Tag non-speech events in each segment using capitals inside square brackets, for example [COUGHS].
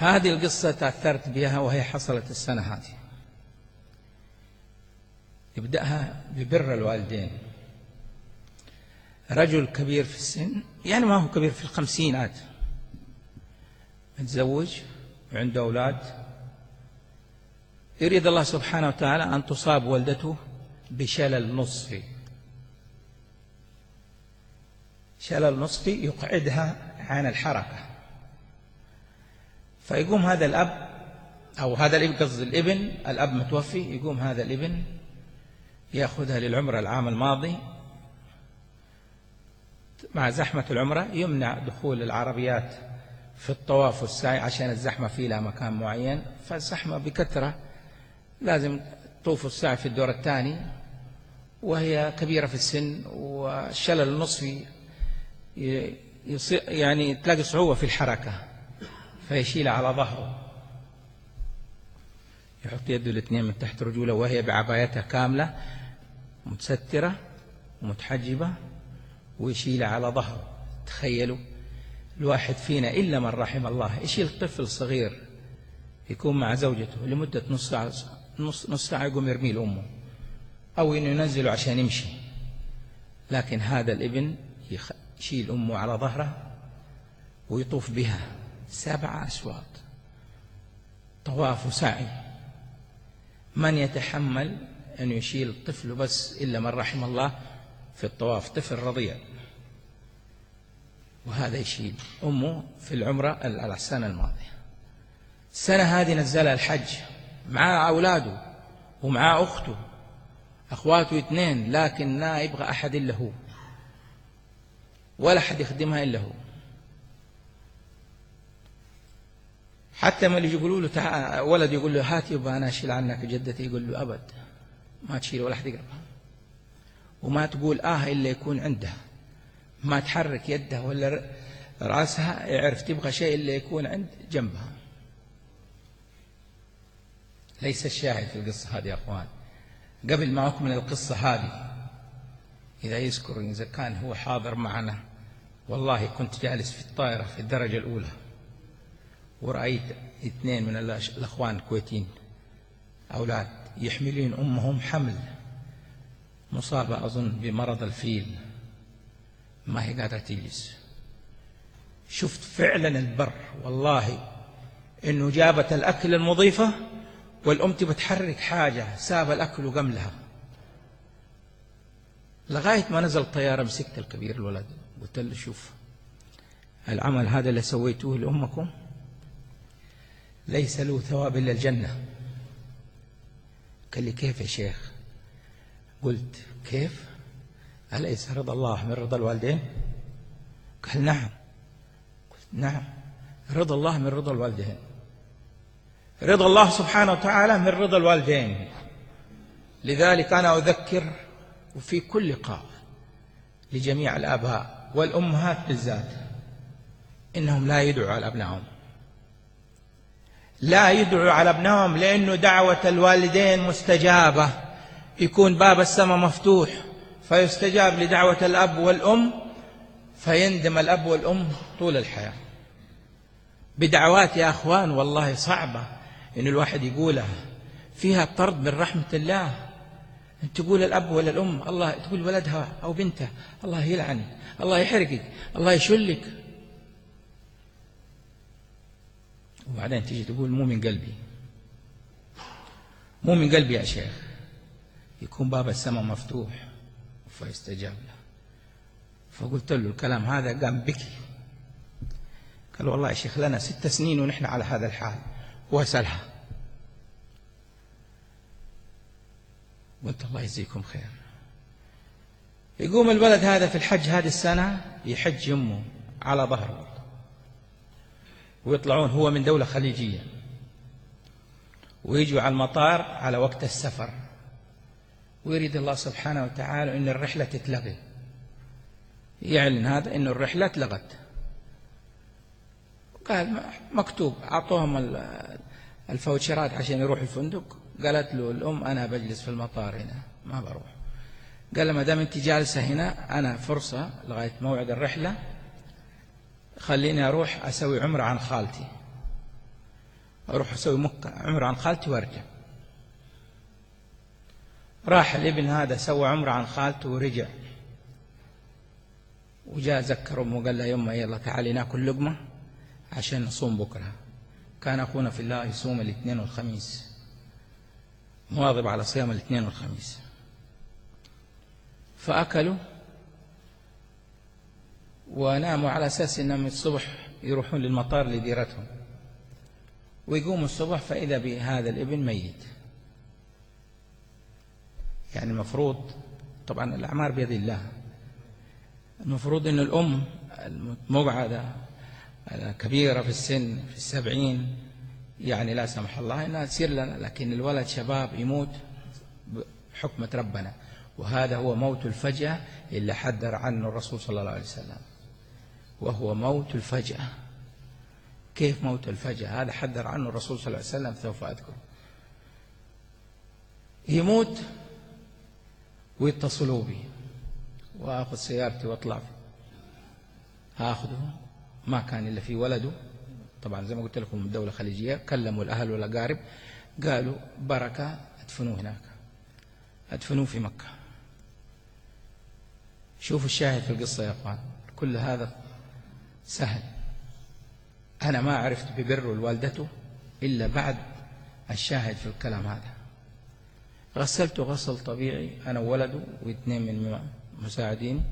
هذه القصة تأثرت بها وهي حصلت السنة هذه. يبدأها ببر الوالدين. رجل كبير في السن يعني ما هو كبير في الخمسينات متزوج وعنده أولاد. يريد الله سبحانه وتعالى أن تصاب والدته بشلل نصفي. شلل نصفي يقعدها عن الحركة. فيقوم هذا الأب أو هذا الابن قصد الإبن الأب متوفي يقوم هذا الإبن يأخذها للعمرة العام الماضي مع زحمة العمرة يمنع دخول العربيات في الطواف والسعي عشان الزحمة في لها مكان معين. فالزحمة بكثرة لازم طوف السعي في الدور الثاني وهي كبيرة في السن والشلل النصفي يعني تلاقي صعوبة في الحركة. فيشيلها على ظهره. يحط يده الاثنين من تحت رجوله وهي بعبايتها كاملة متسترة ومتحجبة ويشيلها على ظهره. تخيلوا الواحد فينا إلا من رحم الله يشيل طفل صغير يكون مع زوجته لمدة نص ساعة نص, نص ساعة يقوم يرميه لأمه أو إنه ينزله عشان يمشي. لكن هذا الابن يشيل أمه على ظهره ويطوف بها. سبع أشواط طواف وسعي من يتحمل أن يشيل طفله بس إلا من رحم الله في الطواف؟ طفل رضيع. وهذا يشيل أمه في العمرة السنة الماضية. السنة هذه نزلها الحج مع أولاده ومع أخته. أخواته اثنين لكن لا يبغى أحد إلا هو. ولا أحد يخدمها إلا هو. حتى ما اللي يقولوا له ولد يقول له هات يبغى أنا أشيل عنك جدتي. يقول له أبد ما تشيل ولا أحد يقربها وما تقول آه إلا يكون عندها ما تحرك يدها ولا رأسها يعرف تبغى شيء إلا يكون عند جنبها. ليس الشاهد في القصة هذه يا أخوان. قبل ما أكمل القصة هذه إذا يذكر إذا كان هو حاضر معنا والله كنت جالس في الطائرة في الدرجة الأولى. ورأيت اثنين من الأخوان الكويتيين أولاد يحملين أمهم حمل. مصابة أظن بمرض الفيل. ما هي قادرة تجلس. شفت فعلا البر والله إنه جابت الأكل المضيفة والأم تبى تحرك حاجة ساب الأكل وقام لها. لغاية ما نزل الطيارة مسكت الكبير الولد قلت له شوف العمل هذا اللي سويتوه لأمكم؟ ليس له ثواب إلا الجنة. قال لي كيف يا شيخ؟ قلت كيف؟ أليس رضا الله من رضا الوالدين؟ قال نعم. قلت نعم. رضا الله من رضا الوالدين. رضا الله سبحانه وتعالى من رضا الوالدين. لذلك أنا أذكر وفي كل لقاء لجميع الآباء والأمهات بالذات إنهم لا يدعوا على أبنائهم. لا يدعوا على أبنائهم لأنه دعوة الوالدين مستجابة. يكون باب السماء مفتوح فيستجاب لدعوة الأب والأم فيندم الأب والأم طول الحياة. بدعوات يا أخوان والله صعبة. إن الواحد يقولها فيها طرد من رحمة الله. أن تقول الأب ولا الأم الله تقول ولدها أو بنته الله يلعنك الله يحرقك الله يشلك. وبعدين تيجي تقول مو من قلبي. مو من قلبي يا شيخ. يكون باب السماء مفتوح فيستجاب له. فقلت له الكلام هذا قام بكي. قال والله يا شيخ لنا ست سنين ونحن على هذا الحال. واسألها. قلت الله يجزيكم خير. يقوم الولد هذا في الحج هذه السنة يحج يمه على ظهره. ويطلعون هو من دولة خليجية. ويجوا على المطار على وقت السفر. ويريد الله سبحانه وتعالى أن الرحلة تتلغي. يعلن هذا أن الرحلة اتلغت قال مكتوب أعطوهم الفوتشرات عشان يروح الفندق. قالت له الأم أنا بجلس في المطار هنا ما بروح. قال ما دام أنت جالسة هنا أنا فرصة لغاية موعد الرحلة. خليني أروح أسوي عمرة عن خالتي. أروح أسوي مكة عمرة عن خالتي وأرجع. راح الابن هذا سوى عمرة عن خالته ورجع. وجاء ذكر أمه وقال لها يما يلا تعالي نأكل لقمة عشان نصوم بكرة. كان أخونا في الله يصوم الاثنين والخميس. مواظب على صيام الاثنين والخميس. فأكلوا وناموا على أساس أنهم الصبح يروحون للمطار لديرتهم. ويقوموا الصبح فإذا بهذا الابن ميت. يعني المفروض طبعا الأعمار بيد الله. المفروض أن الأم المقعدة كبيرة في السن في السبعين يعني لا سمح الله أنها تصير لنا لكن الولد شباب يموت بحكمة ربنا. وهذا هو موت الفجأة اللي حذر عنه الرسول صلى الله عليه وسلم. وهو موت الفجأة. كيف موت الفجأة؟ هذا حذر عنه الرسول صلى الله عليه وسلم سوف أذكر. يموت ويتصلوا بي وآخذ سيارتي وأطلع آخذه. ما كان إلا في ولده. طبعا زي ما قلت لكم دولة خليجية. كلموا الأهل والأقارب. قالوا بركة ادفنوه هناك. ادفنوه في مكة. شوفوا الشاهد في القصة يا أخوان. كل هذا سهل. أنا ما عرفت ببر والدته إلا بعد الشاهد في الكلام هذا. غسلته غسل طبيعي أنا وولده واثنين من مساعدين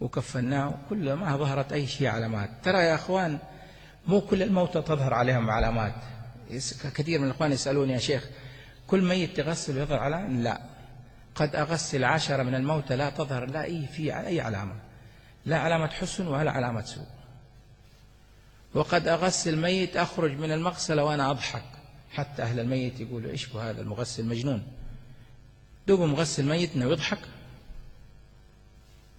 وكفناه كل ما ظهرت أي شيء علامات ترى يا أخوان مو كل الموتى تظهر عليهم علامات كثير من الأخوان يسألوني يا شيخ كل ميت تغسل يظهر علامة لا. قد أغسل عشرة من الموتى لا تظهر لا أي في أي علامة. لا علامة حسن ولا علامة سوء. وقد أغسل ميت أخرج من المغسلة وأنا أضحك. حتى أهل الميت يقولوا إيش هذا المغسل مجنون؟ دوب مغسل ميت انه يضحك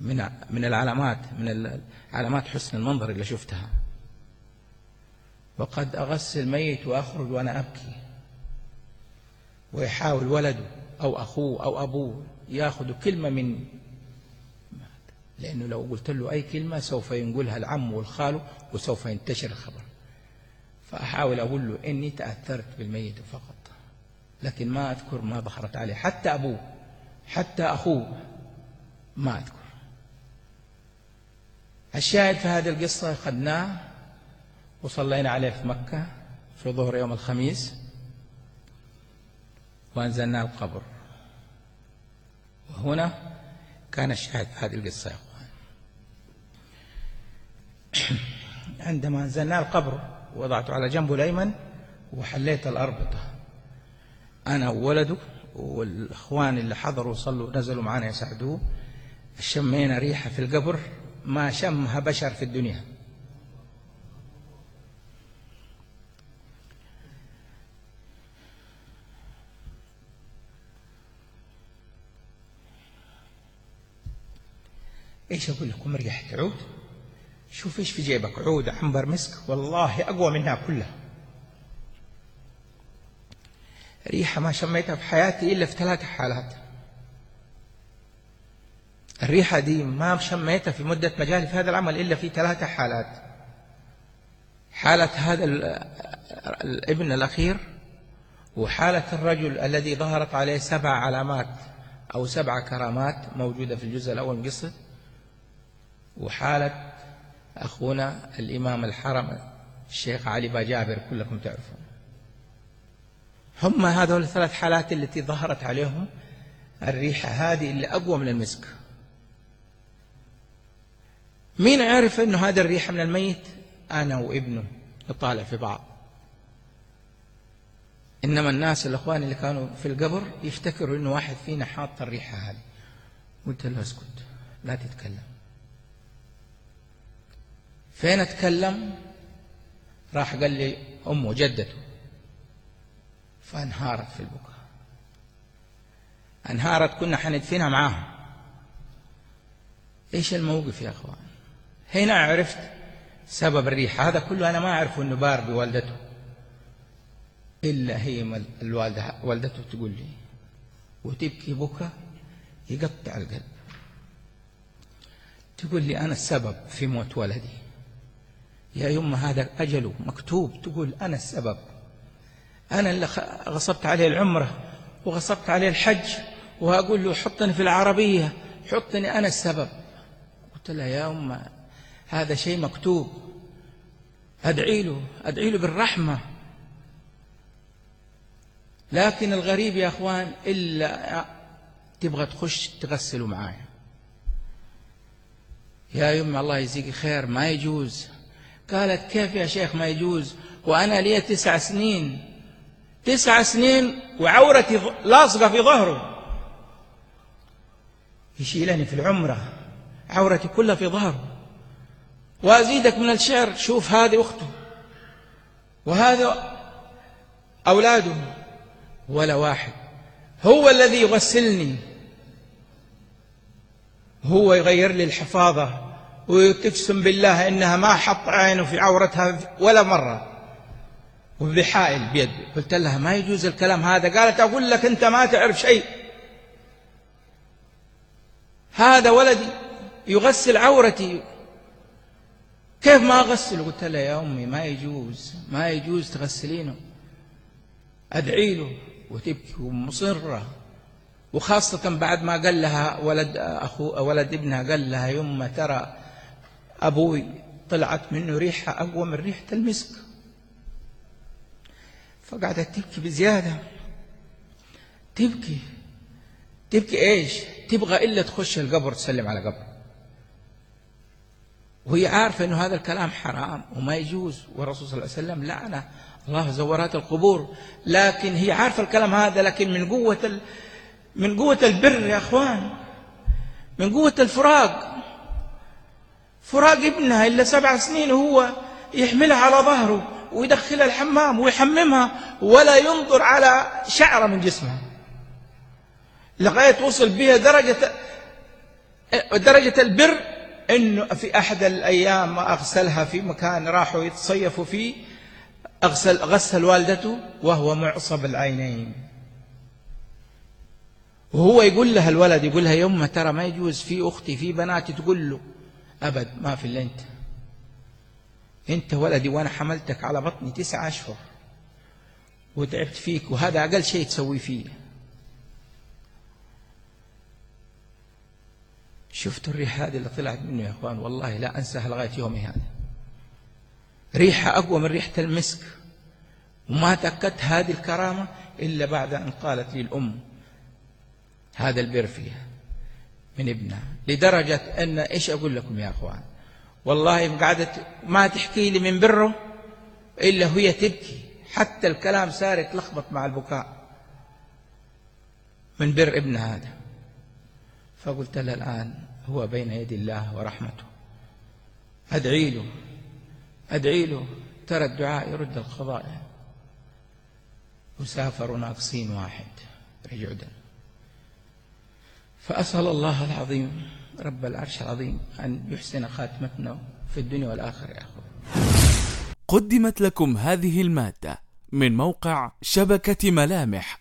من من العلامات من علامات حسن المنظر اللي شفتها. وقد أغسل ميت وأخرج وأنا أبكي. ويحاول ولده أو أخوه أو أبوه يأخذ كلمة من لأنه لو قلت له أي كلمة سوف ينقلها العم والخال وسوف ينتشر الخبر. فأحاول أقول له إني تأثرت بالميت فقط. لكن ما أذكر ما ظهرت عليه. حتى أبوه حتى أخوه ما أذكر. الشاهد في هذه القصة أخذناه وصلينا عليه في مكة في ظهر يوم الخميس وأنزلناه القبر. وهنا كان الشاهد في هذه القصة. أخوان [COUGHS] عندما أنزلناه القبر وضعته على جنبه الأيمن وحليت الأربطة. أنا وولده والإخوان اللي حضروا وصلوا نزلوا معنا يساعدوه. شمينا ريحة في القبر ما شمها بشر في الدنيا. إيش أقول لكم؟ ريحة عود. شوف إيش في جيبك عود عنبر مسك. والله أقوى منها كلها. ريحة ما شميتها في حياتي إلا في ثلاث حالات. الريحة دي ما شميتها في مدة مجالي في هذا العمل إلا في ثلاث حالات. حالة هذا الابن الأخير وحالة الرجل الذي ظهرت عليه سبع علامات أو سبع كرامات موجودة في الجزء الأول من قصة وحالة أخونا الإمام الحرم الشيخ علي باجابر كلكم تعرفون. هم هذول الثلاث حالات التي ظهرت عليهم الريحة هذه اللي أقوى من المسك. مين عرف أنه هذا الريحة من الميت؟ أنا وابنه نطالع في بعض. إنما الناس الأخوان اللي كانوا في القبر يفتكروا أنه واحد فينا حاط الريحة هذه. قلت له اسكت لا تتكلم. فين أتكلم؟ راح قال لي أمه جدته. فانهارت في البكاء. انهارت كنا حندفنها معاهم. إيش الموقف يا أخوان؟ هنا عرفت سبب الريح. هذا كله أنا ما اعرف إنه بار بوالدته. إلا هي الوالده والدته تقول لي وتبكي بكى يقطع القلب. تقول لي أنا السبب في موت ولدي. يا يمه هذا اجله مكتوب. تقول أنا السبب. أنا اللي غصبت عليه العمرة وغصبت عليه الحج وأقول له حطني في العربية حطني أنا السبب. قلت لها يا أمة هذا شيء مكتوب. أدعي له أدعي له بالرحمة. لكن الغريب يا أخوان إلا تبغى تخش تغسله معايا. يا يمي الله يجزيك خير ما يجوز. قالت كيف يا شيخ ما يجوز؟ وأنا لي تسع سنين. تسع سنين وعورتي لاصقة في ظهره. يشيلني في العمرة. عورتي كلها في ظهره. وأزيدك من الشعر شوف هذه أخته. وهذا أولاده. ولا واحد. هو الذي يغسلني. هو يغير لي الحفاظة. وتقسم بالله إنها ما حط عينه في عورتها ولا مرة. وبحائل بيد. قلت لها ما يجوز الكلام هذا. قالت أقول لك أنت ما تعرف شيء. هذا ولدي يغسل عورتي. كيف ما أغسله؟ قلت لها يا أمي ما يجوز. ما يجوز تغسلينه. أدعي له وتبكي ومصرة. وخاصة بعد ما قال لها ولد أخو ولد ابنها قال لها يما ترى أبوي طلعت منه ريحة أقوى من ريحة المسك. فقعدت تبكي بزيادة. تبكي. تبكي إيش؟ تبغى إلا تخش القبر تسلم على قبر. وهي عارفة أنه هذا الكلام حرام وما يجوز. والرسول صلى الله عليه وسلم لعنه. الله زورات القبور. لكن هي عارفة الكلام هذا لكن من قوة ال... من قوة البر يا أخوان. من قوة الفراق. فراق ابنها إلا سبع سنين وهو يحملها على ظهره ويدخلها الحمام ويحممها ولا ينظر على شعرة من جسمها. لغاية وصل بها درجة درجة البر إنه في أحد الأيام أغسلها في مكان راحوا يتصيفوا فيه اغسل غسل والدته وهو معصب العينين. وهو يقول لها الولد يقول لها يوم ترى ما يجوز في أختي في بناتي تقول له أبد ما في إلا أنت. أنت ولدي وأنا حملتك على بطني تسعة أشهر وتعبت فيك وهذا أقل شيء تسوي فيه. شفت الريحة هذه اللي طلعت منه يا إخوان؟ والله لا أنساها لغاية يومي هذا. ريحة أقوى من ريحة المسك. وما تأكدت هذه الكرامة إلا بعد أن قالت لي الأم هذا البر فيها. من ابنها لدرجة أن إيش أقول لكم يا أخوان؟ والله قعدت ما تحكي لي من بره إلا هي تبكي. حتى الكلام صار يتلخبط مع البكاء من بر ابنها هذا. فقلت لها الآن هو بين يدي الله ورحمته أدعي له أدعي له. ترى الدعاء يرد القضاء. وسافروا ناقصين واحد رجعدا فأسأل الله العظيم رب العرش العظيم أن يحسن خاتمتنا في الدنيا والآخرة يا أخوة قدمت لكم هذه المادة من موقع شبكة ملامح.